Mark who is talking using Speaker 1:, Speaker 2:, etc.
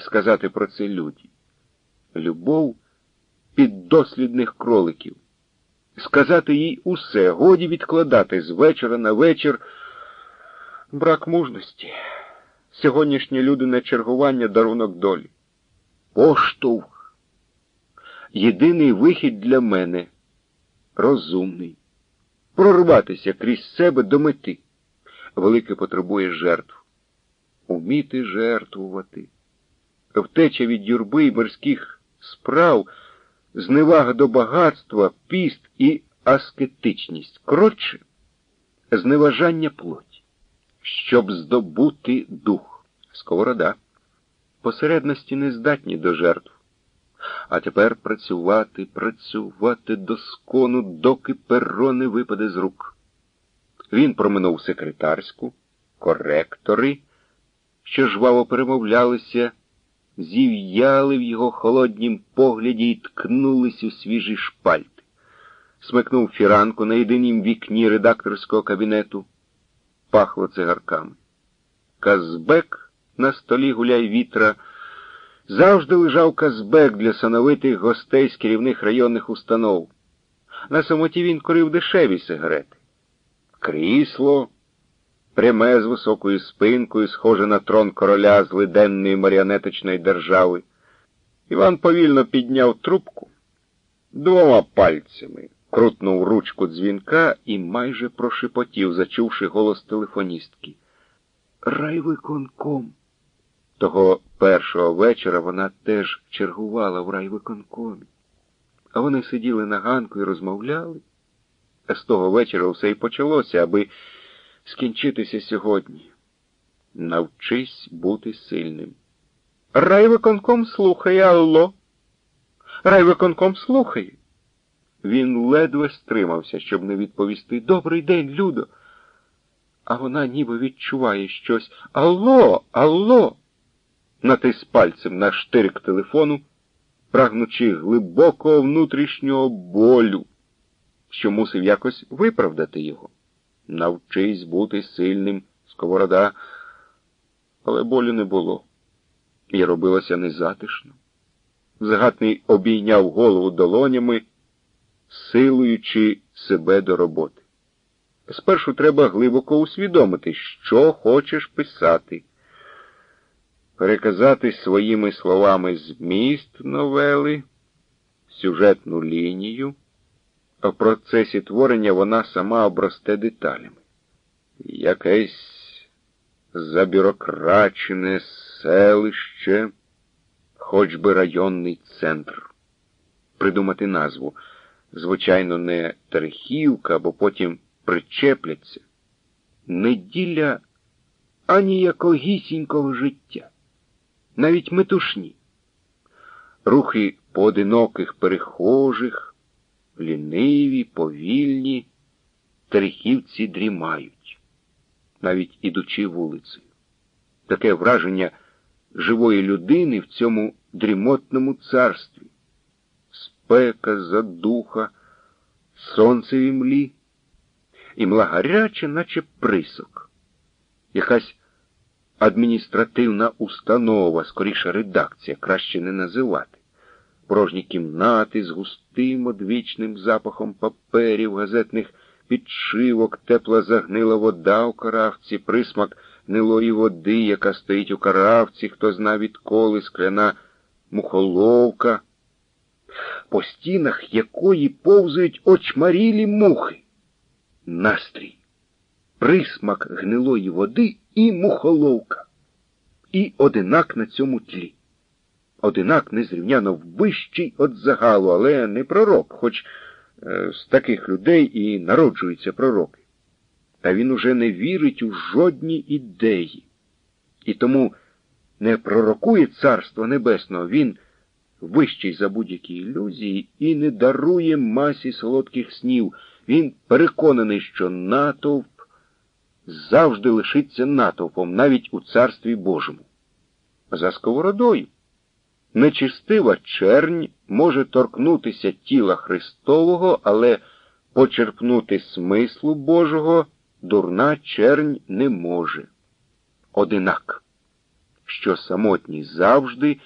Speaker 1: сказати про це люді. Любов піддослідних кроликів. Сказати їй усе, годі відкладати з вечора на вечір. Брак мужності. Сьогоднішні люди на чергування дарунок долі. Поштовх. Єдиний вихід для мене розумний. Прорватися крізь себе до мети. Велике потребує жертв. Уміти жертвувати. Втеча від юрби і морських справ, зневага до багатства, піст і аскетичність. Коротше, зневажання плоті щоб здобути дух. Сковорода. Посередності не здатні до жертв. А тепер працювати, працювати до скону, доки перо не випаде з рук. Він проминув секретарську, коректори, що жваво перемовлялися, зів'яли в його холоднім погляді і ткнулись у свіжі шпальти. Смикнув фіранку на єдинім вікні редакторського кабінету пахло цигарками. Казбек на столі гуляй вітра. Завжди лежав казбек для сановитих гостей з керівних районних установ. На самоті він курив дешеві сигарети. Крісло, пряме з високою спинкою, схоже на трон короля з лиденної маріонеточної держави. Іван повільно підняв трубку двома пальцями крутнув ручку дзвінка і майже прошепотів, зачувши голос телефоністки. Райвиконком. Того першого вечора вона теж чергувала в райвиконкомі. А вони сиділи на ганку і розмовляли. А з того вечора все й почалося, аби скінчитися сьогодні. Навчись бути сильним. Райвиконком слухає, алло. Райвиконком слухає. Він ледве стримався, щоб не відповісти Добрий день, Людо. А вона ніби відчуває щось. Алло, алло. Натис пальцем на штирик телефону, прагнучи глибокого внутрішнього болю, що мусив якось виправдати його. Навчись бути сильним, сковорода, але болю не було. І робилося незатишно. Загатний обійняв голову долонями силуючи себе до роботи. Спершу треба глибоко усвідомити, що хочеш писати, переказати своїми словами зміст новели, сюжетну лінію. В процесі творення вона сама обросте деталями. Якесь забюрокрачене селище, хоч би районний центр. Придумати назву звичайно, не Терехівка, бо потім причепляться. Неділя аніякогісінького життя, навіть метушні. Рухи поодиноких перехожих, ліниві, повільні, терехівці дрімають, навіть ідучи вулицею. Таке враження живої людини в цьому дрімотному царстві спека, задуха, сонце в імлі, і мла гаряча, наче присок. Якась адміністративна установа, скоріше редакція, краще не називати. Порожні кімнати з густим одвічним запахом паперів, газетних підшивок, тепла загнила вода у каравці, присмак гнилої води, яка стоїть у каравці, хто зна відколи, скляна мухоловка по стінах якої повзають очмарілі мухи. Настрій, присмак гнилої води і мухоловка. І одинак на цьому тлі. Одинак незрівняно вищий від загалу, але не пророк, хоч е, з таких людей і народжуються пророки. Та він уже не вірить у жодні ідеї. І тому не пророкує Царство Небесного, він вищий за будь-які ілюзії і не дарує масі солодких снів. Він переконаний, що натовп завжди лишиться натовпом, навіть у Царстві Божому. За сковородою. Нечистива чернь може торкнутися тіла Христового, але почерпнути смислу Божого дурна чернь не може. Одинак. що самотній завжди